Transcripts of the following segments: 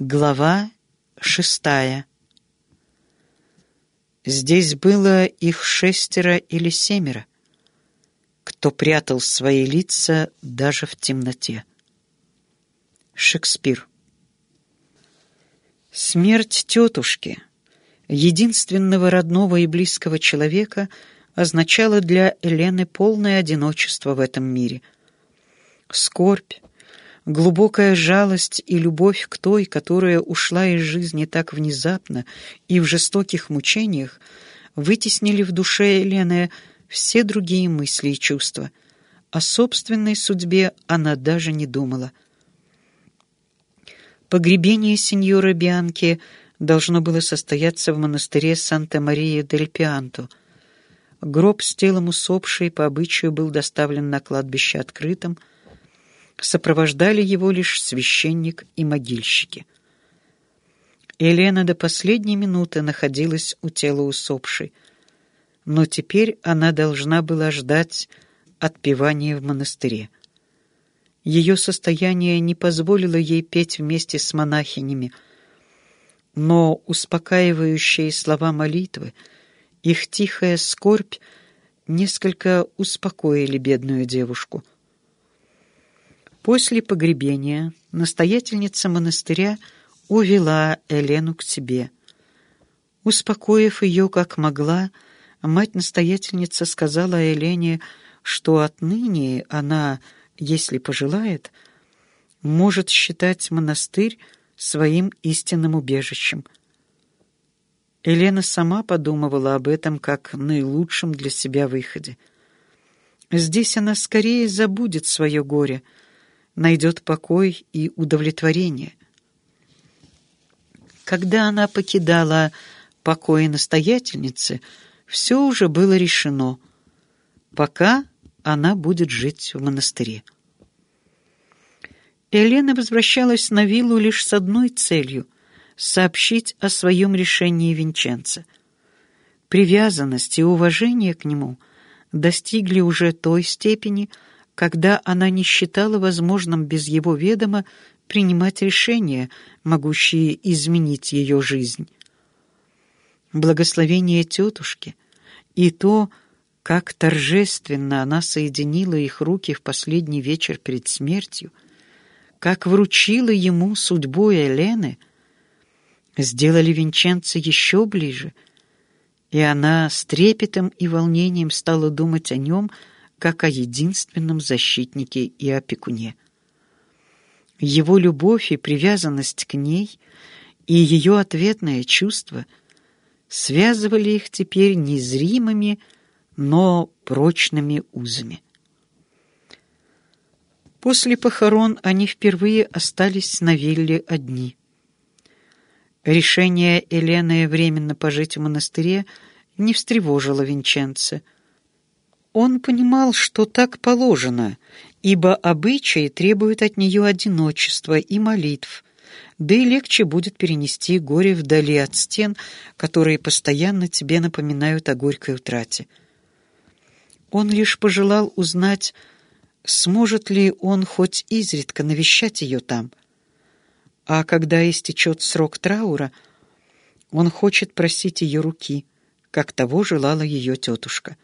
Глава шестая Здесь было их шестеро или семеро, кто прятал свои лица даже в темноте. Шекспир Смерть тетушки, единственного родного и близкого человека, означала для Елены полное одиночество в этом мире. Скорбь, глубокая жалость и любовь к той, которая ушла из жизни так внезапно и в жестоких мучениях, вытеснили в душе Елены все другие мысли и чувства. О собственной судьбе она даже не думала. Погребение сеньора Бианки должно было состояться в монастыре Санта-Мария-дель-Пианто. Гроб с телом усопшей по обычаю был доставлен на кладбище открытым, сопровождали его лишь священник и могильщики. Елена до последней минуты находилась у тела усопшей, но теперь она должна была ждать отпевания в монастыре. Ее состояние не позволило ей петь вместе с монахинями, но успокаивающие слова молитвы, их тихая скорбь несколько успокоили бедную девушку — После погребения настоятельница монастыря увела Елену к себе. Успокоив ее как могла, мать-настоятельница сказала Елене, что отныне она, если пожелает, может считать монастырь своим истинным убежищем. Елена сама подумывала об этом как наилучшем для себя выходе. Здесь она скорее забудет свое горе — найдет покой и удовлетворение. Когда она покидала покои настоятельницы, все уже было решено, пока она будет жить в монастыре. Елена возвращалась на виллу лишь с одной целью — сообщить о своем решении Винченца. Привязанность и уважение к нему достигли уже той степени, когда она не считала возможным без его ведома принимать решения, могущие изменить ее жизнь. Благословение тетушки и то, как торжественно она соединила их руки в последний вечер перед смертью, как вручила ему судьбу Елены, сделали Винченца еще ближе, и она с трепетом и волнением стала думать о нем, как о единственном защитнике и опекуне. Его любовь и привязанность к ней и ее ответное чувство связывали их теперь незримыми, но прочными узами. После похорон они впервые остались на вилле одни. Решение Елены временно пожить в монастыре не встревожило Винченца — он понимал, что так положено, ибо обычаи требуют от нее одиночества и молитв, да и легче будет перенести горе вдали от стен, которые постоянно тебе напоминают о горькой утрате. Он лишь пожелал узнать, сможет ли он хоть изредка навещать ее там. А когда истечет срок траура, он хочет просить ее руки, как того желала ее тетушка.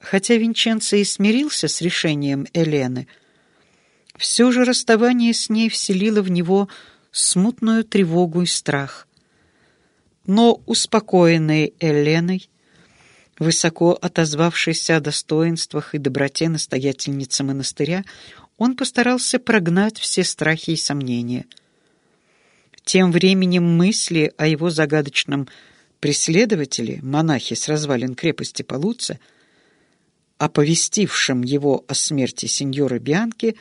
Хотя Винченцо и смирился с решением Элены, все же расставание с ней вселило в него смутную тревогу и страх. Но успокоенный Эленой, высоко отозвавшийся о достоинствах и доброте настоятельницы монастыря, он постарался прогнать все страхи и сомнения. Тем временем мысли о его загадочном преследователе, монахе с развалин крепости Полуца, — оповестившим его о смерти сеньора Бианки,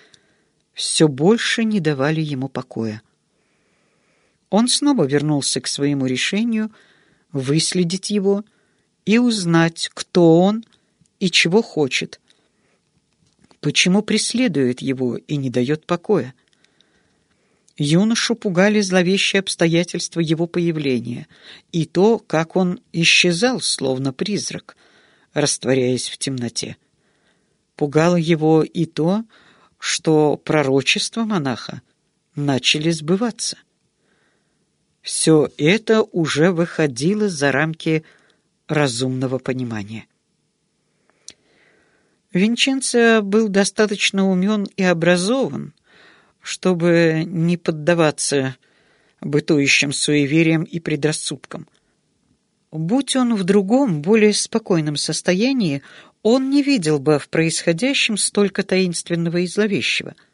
все больше не давали ему покоя. Он снова вернулся к своему решению выследить его и узнать, кто он и чего хочет, почему преследует его и не дает покоя. Юношу пугали зловещие обстоятельства его появления и то, как он исчезал, словно призрак — растворяясь в темноте. Пугало его и то, что пророчества монаха начали сбываться. Все это уже выходило за рамки разумного понимания. Винченцо был достаточно умен и образован, чтобы не поддаваться бытующим суевериям и предрассудкам. Будь он в другом, более спокойном состоянии, он не видел бы в происходящем столько таинственного и зловещего —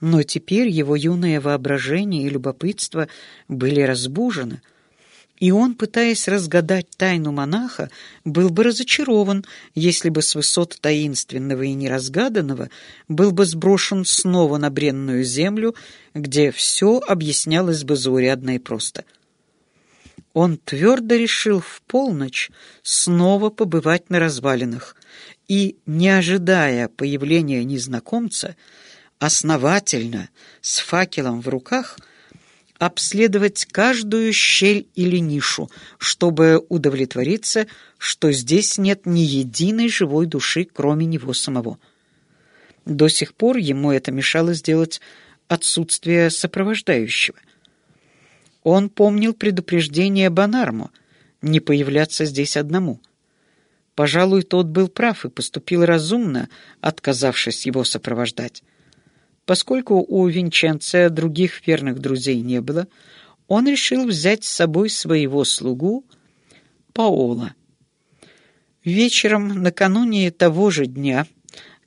но теперь его юное воображение и любопытство были разбужены, и он, пытаясь разгадать тайну монаха, был бы разочарован, если бы с высот таинственного и неразгаданного был бы сброшен снова на бренную землю, где все объяснялось бы заурядно и просто. Он твердо решил в полночь снова побывать на развалинах и, не ожидая появления незнакомца, основательно, с факелом в руках, обследовать каждую щель или нишу, чтобы удовлетвориться, что здесь нет ни единой живой души, кроме него самого. До сих пор ему это мешало сделать отсутствие сопровождающего. Он помнил предупреждение Бонармо не появляться здесь одному. Пожалуй, тот был прав и поступил разумно, отказавшись его сопровождать. Поскольку у Винченца других верных друзей не было, он решил взять с собой своего слугу Паола. Вечером накануне того же дня,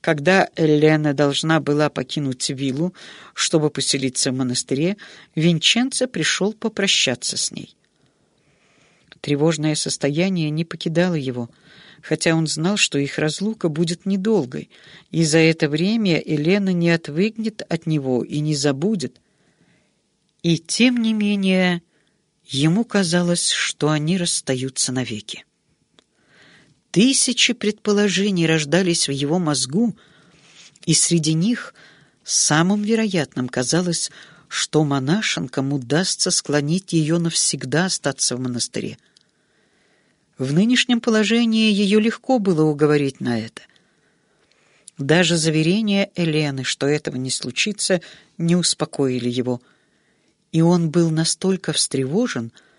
когда Елена должна была покинуть виллу, чтобы поселиться в монастыре, Винченцо пришел попрощаться с ней. Тревожное состояние не покидало его — хотя он знал, что их разлука будет недолгой, и за это время Елена не отвыкнет от него и не забудет. И тем не менее ему казалось, что они расстаются навеки. Тысячи предположений рождались в его мозгу, и среди них самым вероятным казалось, что монашенкам удастся склонить ее навсегда остаться в монастыре. В нынешнем положении ее легко было уговорить на это. Даже заверения Елены, что этого не случится, не успокоили его. И он был настолько встревожен, что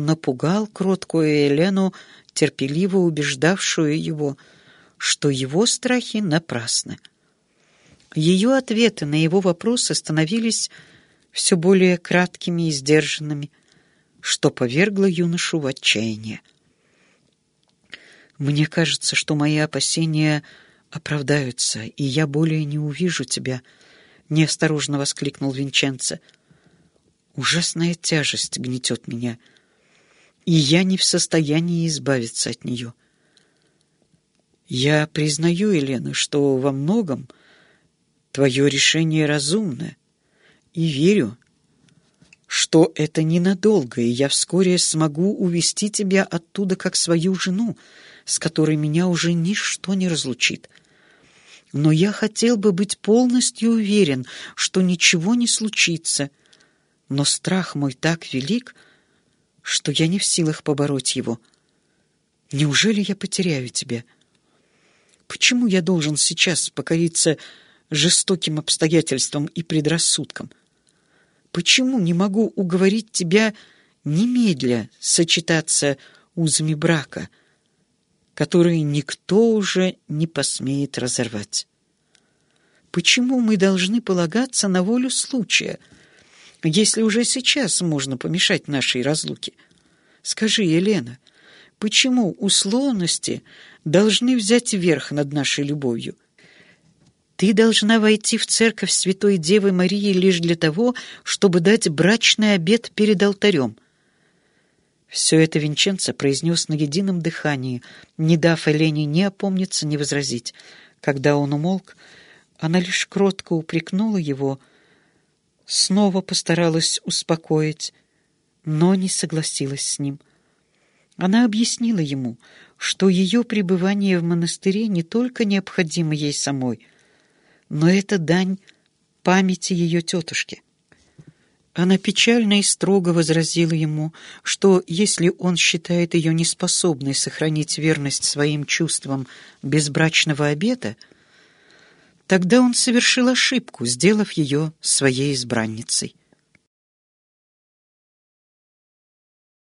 напугал кроткую Елену, терпеливо убеждавшую его, что его страхи напрасны. Ее ответы на его вопросы становились все более краткими и сдержанными, что повергло юношу в отчаяние. Мне кажется, что мои опасения оправдаются, и я более не увижу тебя, — неосторожно воскликнул Винченцо. Ужасная тяжесть гнетет меня, и я не в состоянии избавиться от нее. Я признаю, Елена, что во многом твое решение разумно, и верю, что это ненадолго, и я вскоре смогу увести тебя оттуда как свою жену, с которой меня уже ничто не разлучит. Но я хотел бы быть полностью уверен, что ничего не случится. Но страх мой так велик, что я не в силах побороть его. Неужели я потеряю тебя? Почему я должен сейчас покориться жестоким обстоятельствам и предрассудкам? Почему не могу уговорить тебя немедля сочетаться узами брака — которые никто уже не посмеет разорвать. Почему мы должны полагаться на волю случая, если уже сейчас можно помешать нашей разлуке? Скажи, Елена, почему условности должны взять верх над нашей любовью? Ты должна войти в церковь Святой Девы Марии лишь для того, чтобы дать брачный обет перед алтарем — все это Винченцо произнес на едином дыхании, не дав Элене ни опомниться, ни возразить. Когда он умолк, она лишь кротко упрекнула его, снова постаралась успокоить, но не согласилась с ним. Она объяснила ему, что ее пребывание в монастыре не только необходимо ей самой, но это дань памяти ее тетушки. Она печально и строго возразила ему, что если он считает ее неспособной сохранить верность своим чувствам без брачного обета, тогда он совершил ошибку, сделав ее своей избранницей.